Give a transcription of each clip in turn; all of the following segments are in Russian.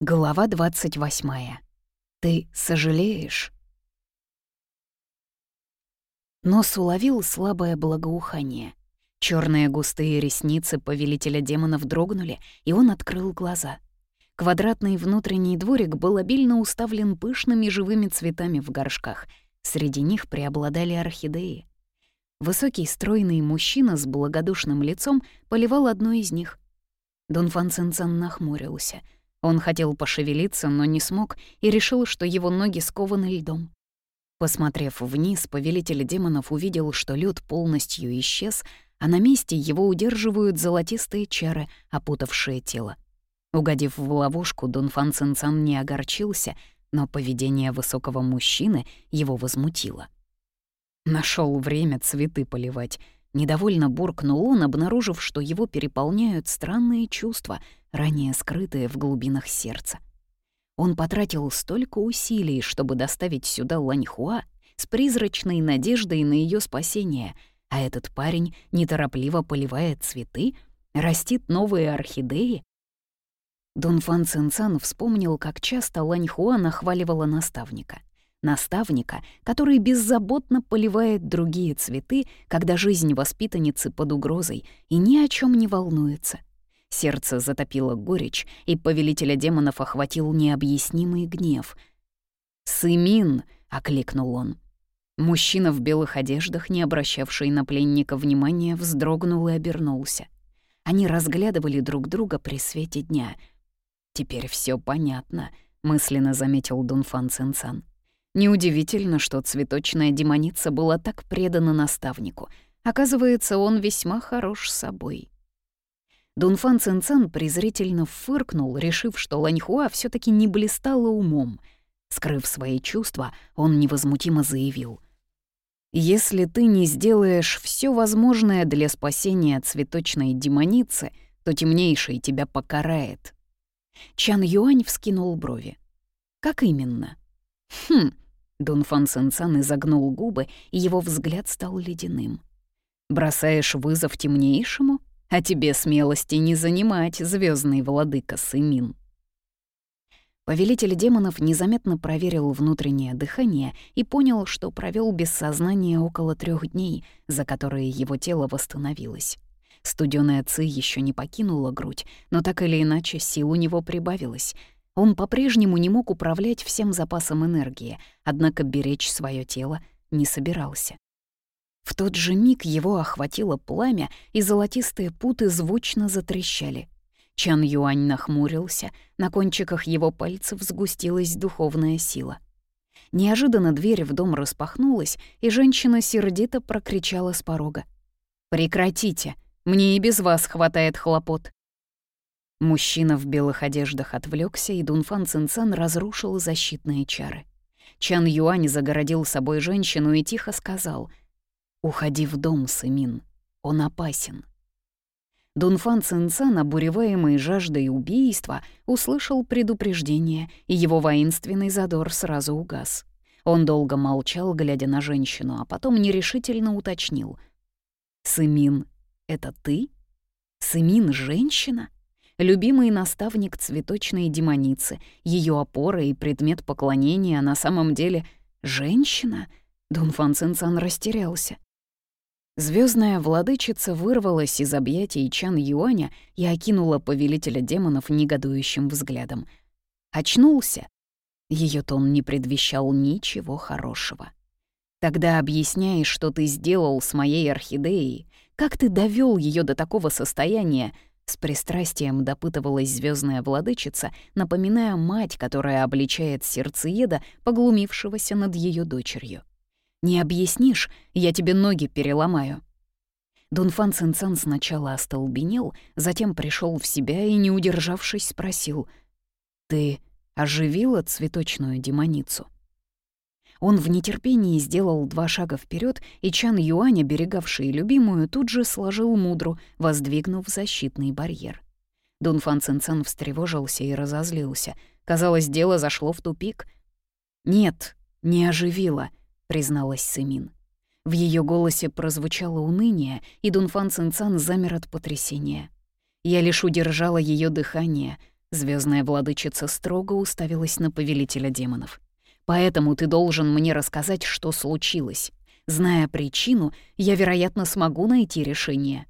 Глава 28. Ты сожалеешь? Нос уловил слабое благоухание. Черные густые ресницы повелителя демонов дрогнули, и он открыл глаза. Квадратный внутренний дворик был обильно уставлен пышными живыми цветами в горшках. Среди них преобладали орхидеи. Высокий стройный мужчина с благодушным лицом поливал одну из них. Дон Фанцинцан нахмурился — он хотел пошевелиться, но не смог и решил, что его ноги скованы льдом. Посмотрев вниз, повелитель демонов увидел, что лед полностью исчез, а на месте его удерживают золотистые чары, опутавшие тело. Угодив в ловушку, Дунфан Цинцан не огорчился, но поведение высокого мужчины его возмутило. Нашел время цветы поливать. Недовольно буркнул он, обнаружив, что его переполняют странные чувства, ранее скрытые в глубинах сердца. Он потратил столько усилий, чтобы доставить сюда Ланьхуа с призрачной надеждой на ее спасение, а этот парень неторопливо поливает цветы, растит новые орхидеи. Дунфан Цинцан вспомнил, как часто Ланьхуа нахваливала наставника. Наставника, который беззаботно поливает другие цветы, когда жизнь воспитанницы под угрозой и ни о чем не волнуется. Сердце затопило горечь, и повелителя демонов охватил необъяснимый гнев. «Сымин!» — окликнул он. Мужчина в белых одеждах, не обращавший на пленника внимания, вздрогнул и обернулся. Они разглядывали друг друга при свете дня. «Теперь все понятно», — мысленно заметил Дунфан Цинцан. Неудивительно, что цветочная демоница была так предана наставнику. Оказывается, он весьма хорош собой. Дунфан Цинцан презрительно фыркнул, решив, что Ланьхуа все таки не блистала умом. Скрыв свои чувства, он невозмутимо заявил. «Если ты не сделаешь все возможное для спасения цветочной демоницы, то темнейший тебя покарает». Чан Юань вскинул брови. «Как именно?» «Хм...» Дунфан Цинцан изогнул губы, и его взгляд стал ледяным. «Бросаешь вызов темнейшему?» А тебе смелости не занимать, звездный владыка Сымин. Повелитель демонов незаметно проверил внутреннее дыхание и понял, что провел без сознания около трех дней, за которые его тело восстановилось. Студёная ци еще не покинула грудь, но так или иначе сил у него прибавилось. Он по-прежнему не мог управлять всем запасом энергии, однако беречь свое тело не собирался. В тот же миг его охватило пламя, и золотистые путы звучно затрещали. Чан Юань нахмурился, на кончиках его пальцев сгустилась духовная сила. Неожиданно дверь в дом распахнулась, и женщина сердито прокричала с порога. «Прекратите! Мне и без вас хватает хлопот!» Мужчина в белых одеждах отвлекся, и Дунфан Цинцан разрушил защитные чары. Чан Юань загородил собой женщину и тихо сказал — «Уходи в дом, Сымин, он опасен». Дунфан Цинцан, обуреваемый жаждой убийства, услышал предупреждение, и его воинственный задор сразу угас. Он долго молчал, глядя на женщину, а потом нерешительно уточнил. «Сымин, это ты? Сымин — женщина?» Любимый наставник цветочной демоницы, ее опора и предмет поклонения на самом деле женщина? Дунфан Цинцан растерялся. Звездная владычица вырвалась из объятий Чан Юаня и окинула повелителя демонов негодующим взглядом. Очнулся. Ее тон не предвещал ничего хорошего. Тогда объясняй, что ты сделал с моей орхидеей, как ты довел ее до такого состояния, с пристрастием допытывалась звездная владычица, напоминая мать, которая обличает сердцееда, поглумившегося над ее дочерью. Не объяснишь, я тебе ноги переломаю». Дунфан Цинцан сначала остолбенел, затем пришел в себя и, не удержавшись, спросил, «Ты оживила цветочную демоницу?» Он в нетерпении сделал два шага вперед, и Чан Юань, оберегавший любимую, тут же сложил мудру, воздвигнув защитный барьер. Дунфан Цинцан встревожился и разозлился. Казалось, дело зашло в тупик. «Нет, не оживила», — призналась Сымин. В ее голосе прозвучало уныние, и Дунфан Цинцан замер от потрясения. Я лишь удержала ее дыхание. Звездная владычица строго уставилась на повелителя демонов. «Поэтому ты должен мне рассказать, что случилось. Зная причину, я, вероятно, смогу найти решение».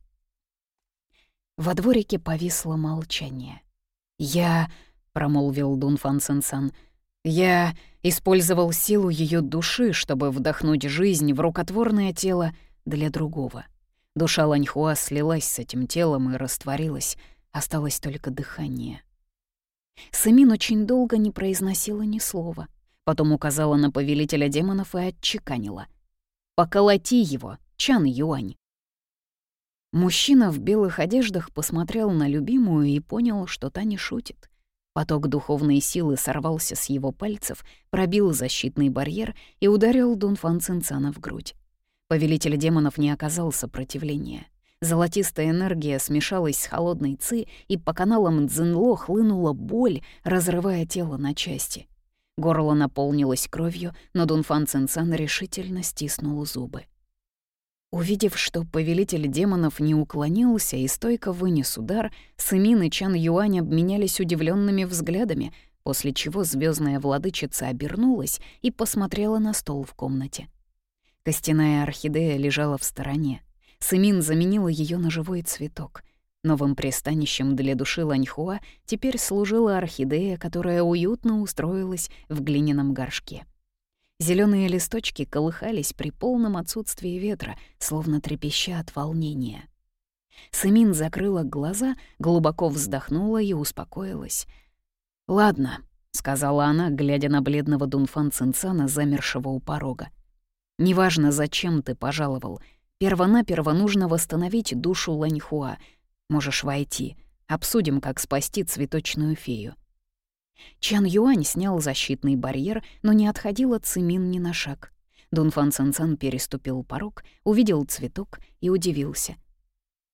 Во дворике повисло молчание. «Я...» — промолвил Дунфан Сенсан. «Я использовал силу ее души, чтобы вдохнуть жизнь в рукотворное тело для другого. Душа Ланьхуа слилась с этим телом и растворилась, осталось только дыхание». Самин очень долго не произносила ни слова, потом указала на повелителя демонов и отчеканила. «Поколоти его, Чан Юань!» Мужчина в белых одеждах посмотрел на любимую и понял, что та не шутит. Поток духовной силы сорвался с его пальцев, пробил защитный барьер и ударил Дунфан Цинцана в грудь. Повелитель демонов не оказал сопротивления. Золотистая энергия смешалась с холодной ци, и по каналам Цзинло хлынула боль, разрывая тело на части. Горло наполнилось кровью, но Дунфан Цинцан решительно стиснул зубы. Увидев, что повелитель демонов не уклонился и стойко вынес удар, Сымин и Чан Юань обменялись удивленными взглядами, после чего звездная владычица обернулась и посмотрела на стол в комнате. Костяная орхидея лежала в стороне. Сымин заменила ее на живой цветок. Новым пристанищем для души Ланьхуа теперь служила орхидея, которая уютно устроилась в глиняном горшке. Зеленые листочки колыхались при полном отсутствии ветра, словно трепеща от волнения. Сымин закрыла глаза, глубоко вздохнула и успокоилась. «Ладно», — сказала она, глядя на бледного Дунфан Цинцана, замершего у порога. «Неважно, зачем ты пожаловал, Первонаперво нужно восстановить душу Ланьхуа. Можешь войти. Обсудим, как спасти цветочную фею». Чан Юань снял защитный барьер, но не отходил от Цимин ни на шаг. Дунфан Цэнцэн переступил порог, увидел цветок и удивился.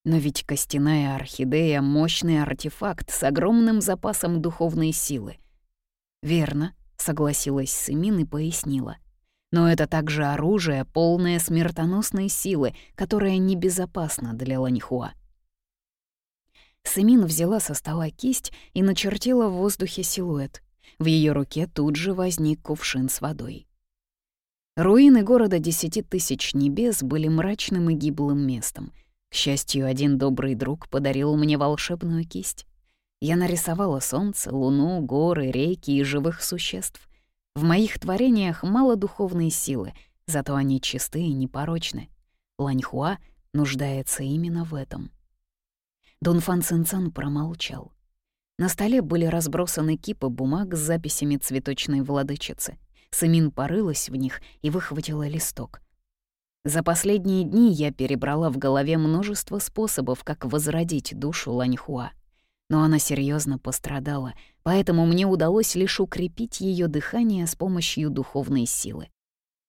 Но ведь костяная орхидея — мощный артефакт с огромным запасом духовной силы. «Верно», — согласилась Сымин и пояснила. Но это также оружие, полное смертоносной силы, которое небезопасно для Ланьхуа. Сымин взяла со стола кисть и начертила в воздухе силуэт. В ее руке тут же возник кувшин с водой. Руины города Десяти Тысяч Небес были мрачным и гиблым местом. К счастью, один добрый друг подарил мне волшебную кисть. Я нарисовала солнце, луну, горы, реки и живых существ. В моих творениях мало духовной силы, зато они чисты и непорочны. Ланьхуа нуждается именно в этом. Дунфан Цинцан промолчал. На столе были разбросаны кипы бумаг с записями цветочной владычицы. Сымин порылась в них и выхватила листок. За последние дни я перебрала в голове множество способов, как возродить душу Ланьхуа но она серьезно пострадала, поэтому мне удалось лишь укрепить ее дыхание с помощью духовной силы.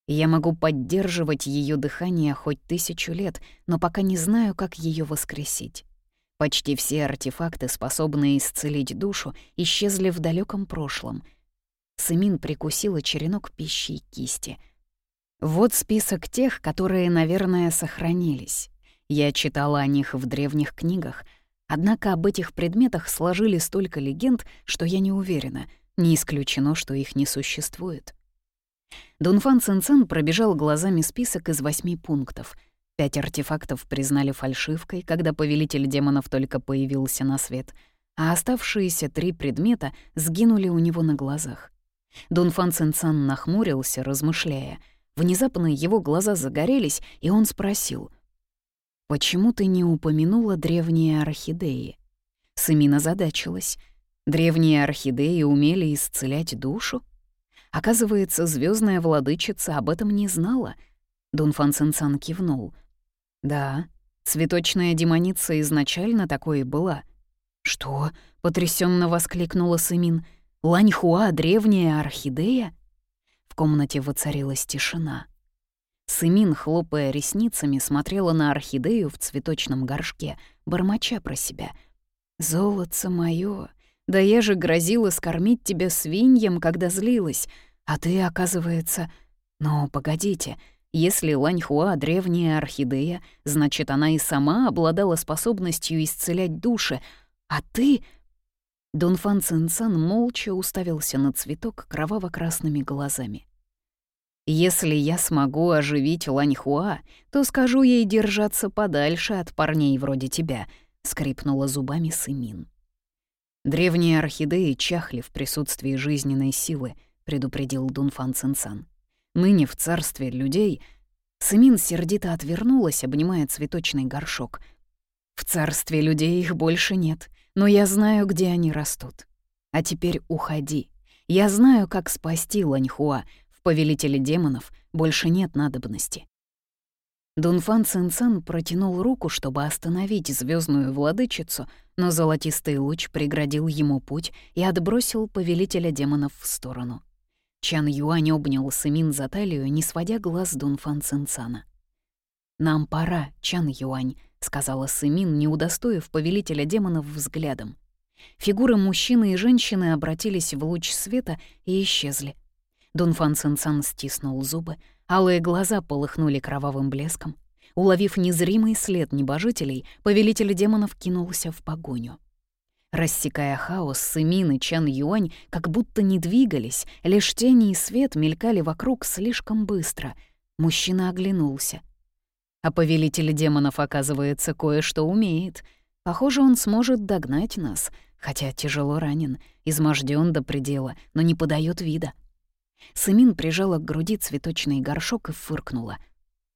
Я могу поддерживать ее дыхание хоть тысячу лет, но пока не знаю, как ее воскресить. Почти все артефакты, способные исцелить душу, исчезли в далеком прошлом. Сымин прикусила черенок пищи и кисти. Вот список тех, которые, наверное, сохранились. Я читала о них в древних книгах — Однако об этих предметах сложили столько легенд, что я не уверена, не исключено, что их не существует. Дунфан Цинцен пробежал глазами список из восьми пунктов. Пять артефактов признали фальшивкой, когда повелитель демонов только появился на свет, а оставшиеся три предмета сгинули у него на глазах. Дунфан Цинцан нахмурился, размышляя. Внезапно его глаза загорелись, и он спросил — «Почему ты не упомянула древние орхидеи?» Сымина задачилась. Древние орхидеи умели исцелять душу? Оказывается, звездная владычица об этом не знала. Дунфан Цинцан кивнул. «Да, цветочная демоница изначально такой и была». «Что?» — потрясенно воскликнула Сымин. «Ланьхуа — древняя орхидея?» В комнате воцарилась тишина. Сымин, хлопая ресницами, смотрела на орхидею в цветочном горшке, бормоча про себя. «Золотце моё, да я же грозила скормить тебя свиньям, когда злилась, а ты, оказывается... Но погодите, если Ланьхуа — древняя орхидея, значит, она и сама обладала способностью исцелять души, а ты... Дунфан Цинцан молча уставился на цветок кроваво-красными глазами. «Если я смогу оживить Ланьхуа, то скажу ей держаться подальше от парней вроде тебя», — скрипнула зубами Сымин. «Древние орхидеи чахли в присутствии жизненной силы», — предупредил Дунфан Цинцан. «Ныне в царстве людей...» Сымин сердито отвернулась, обнимая цветочный горшок. «В царстве людей их больше нет, но я знаю, где они растут. А теперь уходи. Я знаю, как спасти Ланьхуа. В повелителе демонов больше нет надобности». Дунфан Цинцан протянул руку, чтобы остановить звездную владычицу, но золотистый луч преградил ему путь и отбросил повелителя демонов в сторону. Чан Юань обнял Сымин за талию, не сводя глаз Дунфан Цинцана. «Нам пора, Чан Юань», — сказала Сымин, не удостоив повелителя демонов взглядом. Фигуры мужчины и женщины обратились в луч света и исчезли. Дунфан Цинцан стиснул зубы, Алые глаза полыхнули кровавым блеском. Уловив незримый след небожителей, повелитель демонов кинулся в погоню. Рассекая хаос, Сымин и Чан Юань как будто не двигались, лишь тени и свет мелькали вокруг слишком быстро. Мужчина оглянулся. А повелитель демонов, оказывается, кое-что умеет. Похоже, он сможет догнать нас, хотя тяжело ранен, измождён до предела, но не подает вида. Сымин прижала к груди цветочный горшок и фыркнула.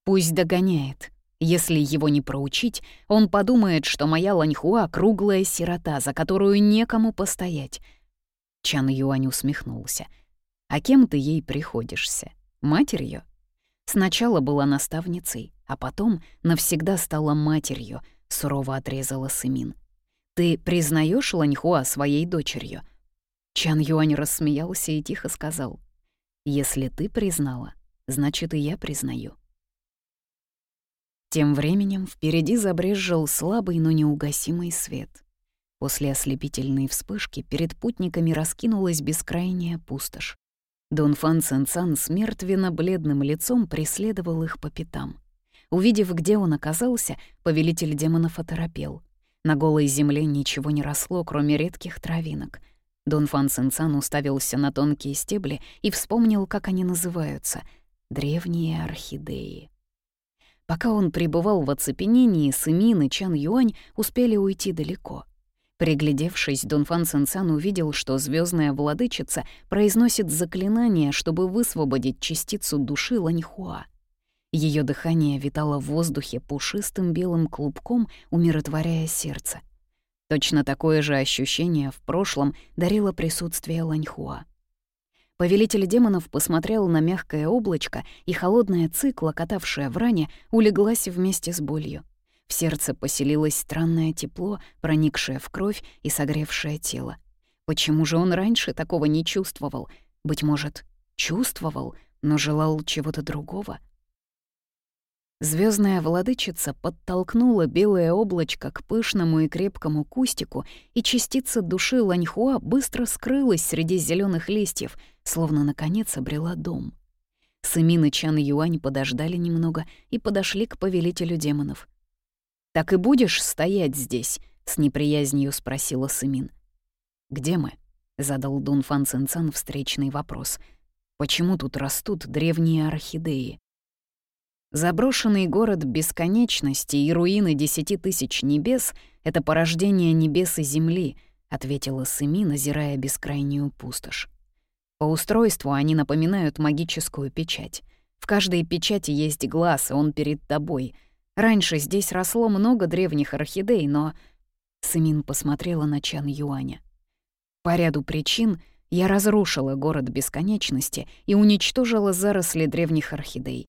«Пусть догоняет. Если его не проучить, он подумает, что моя Ланьхуа — круглая сирота, за которую некому постоять». Чан Юань усмехнулся. «А кем ты ей приходишься? Матерью?» Сначала была наставницей, а потом навсегда стала матерью, сурово отрезала Сымин. «Ты признаешь Ланьхуа своей дочерью?» Чан Юань рассмеялся и тихо сказал. Если ты признала, значит и я признаю. Тем временем впереди забрезжил слабый, но неугасимый свет. После ослепительной вспышки перед путниками раскинулась бескрайняя пустошь. Дон Фан Цинцан с мертвенно-бледным лицом преследовал их по пятам. Увидев, где он оказался, повелитель демонов оторопел. На голой земле ничего не росло, кроме редких травинок — Дон Фан Сенсан уставился на тонкие стебли и вспомнил, как они называются — древние орхидеи. Пока он пребывал в оцепенении, Сымин и Чан Юань успели уйти далеко. Приглядевшись, Дон Фан Сенсан увидел, что звездная владычица произносит заклинание, чтобы высвободить частицу души Ланьхуа. Ее дыхание витало в воздухе пушистым белым клубком, умиротворяя сердце. Точно такое же ощущение в прошлом дарило присутствие Ланьхуа. Повелитель демонов посмотрел на мягкое облачко, и холодная цикла, катавшая в ране, улеглась вместе с болью. В сердце поселилось странное тепло, проникшее в кровь и согревшее тело. Почему же он раньше такого не чувствовал? Быть может, чувствовал, но желал чего-то другого? Звездная владычица подтолкнула белое облачко к пышному и крепкому кустику, и частица души Ланьхуа быстро скрылась среди зеленых листьев, словно наконец обрела дом. Сымин и Чан Юань подождали немного и подошли к повелителю демонов. «Так и будешь стоять здесь?» — с неприязнью спросила Сымин. «Где мы?» — задал Дун Фан Цинцан встречный вопрос. «Почему тут растут древние орхидеи?» Заброшенный город бесконечности и руины десяти тысяч небес — это порождение небес и земли, ответила Сыми, назирая бескрайнюю пустошь. По устройству они напоминают магическую печать. В каждой печати есть глаз, и он перед тобой. Раньше здесь росло много древних орхидей, но... Сымин посмотрела на Чан Юаня. По ряду причин я разрушила город бесконечности и уничтожила заросли древних орхидей.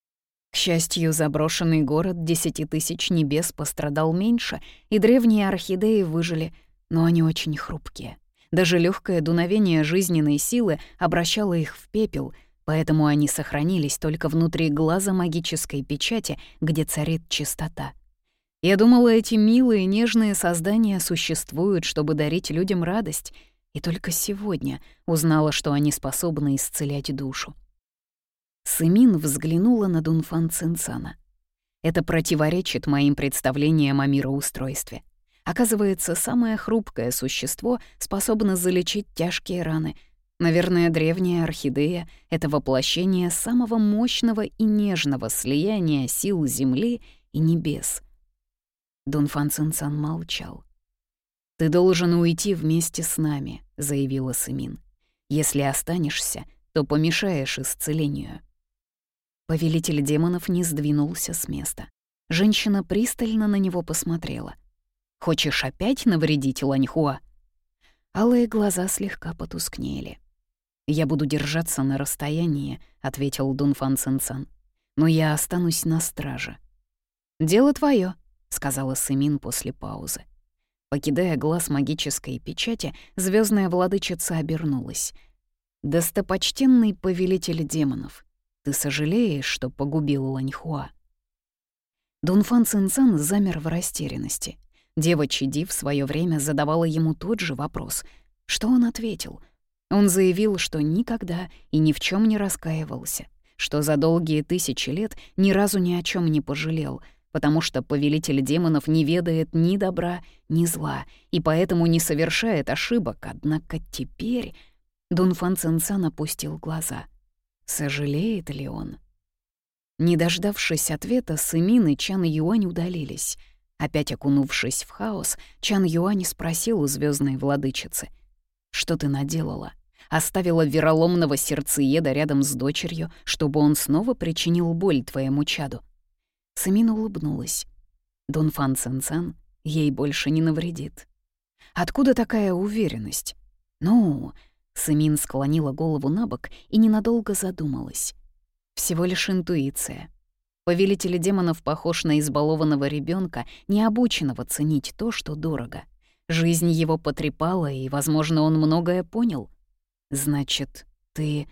К счастью, заброшенный город Десяти Тысяч Небес пострадал меньше, и древние орхидеи выжили, но они очень хрупкие. Даже легкое дуновение жизненной силы обращало их в пепел, поэтому они сохранились только внутри глаза магической печати, где царит чистота. Я думала, эти милые, нежные создания существуют, чтобы дарить людям радость, и только сегодня узнала, что они способны исцелять душу. Сымин взглянула на Дунфан Цинцана. Это противоречит моим представлениям о мироустройстве. Оказывается, самое хрупкое существо способно залечить тяжкие раны. Наверное, древняя орхидея — это воплощение самого мощного и нежного слияния сил Земли и небес. Дунфан Цинцан молчал. «Ты должен уйти вместе с нами», — заявила Сымин. «Если останешься, то помешаешь исцелению». Повелитель демонов не сдвинулся с места. Женщина пристально на него посмотрела. «Хочешь опять навредить Ланьхуа?» Алые глаза слегка потускнели. «Я буду держаться на расстоянии», — ответил Дунфан Цинцан. «Но я останусь на страже». «Дело твое, сказала Сымин после паузы. Покидая глаз магической печати, звездная владычица обернулась. «Достопочтенный повелитель демонов, ты сожалеешь, что погубил Ланьхуа?» Дунфан Цинцан замер в растерянности. Дева Чиди в свое время задавала ему тот же вопрос. Что он ответил? Он заявил, что никогда и ни в чем не раскаивался, что за долгие тысячи лет ни разу ни о чем не пожалел — потому что повелитель демонов не ведает ни добра, ни зла, и поэтому не совершает ошибок. Однако теперь Дунфан Цинцан опустил глаза. Сожалеет ли он? Не дождавшись ответа, Сымин и Чан Юань удалились. Опять окунувшись в хаос, Чан Юань спросил у звездной владычицы. «Что ты наделала? Оставила вероломного сердцееда рядом с дочерью, чтобы он снова причинил боль твоему чаду?» Самин улыбнулась. Дон Фан Цен ей больше не навредит. Откуда такая уверенность? Ну, Самин склонила голову на бок и ненадолго задумалась. Всего лишь интуиция. Повелитель демонов похож на избалованного ребенка, не обученного ценить то, что дорого. Жизнь его потрепала, и, возможно, он многое понял. «Значит, ты...»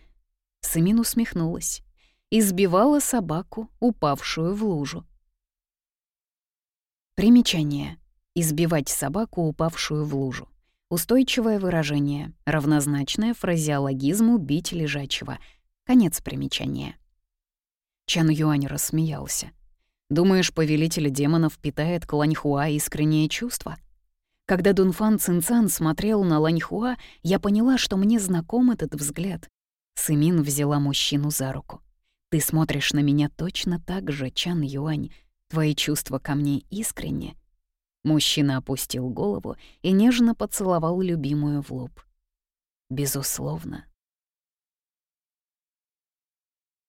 Самин усмехнулась избивала собаку, упавшую в лужу. Примечание. Избивать собаку, упавшую в лужу. Устойчивое выражение, равнозначное фразеологизму «бить лежачего». Конец примечания. Чан Юань рассмеялся. «Думаешь, повелитель демонов питает к Ланьхуа искреннее чувство?» Когда Дунфан Цинцан смотрел на Ланьхуа, я поняла, что мне знаком этот взгляд. Сымин взяла мужчину за руку. Ты смотришь на меня точно так же, Чан Юань. Твои чувства ко мне искренне. Мужчина опустил голову и нежно поцеловал любимую в лоб. Безусловно,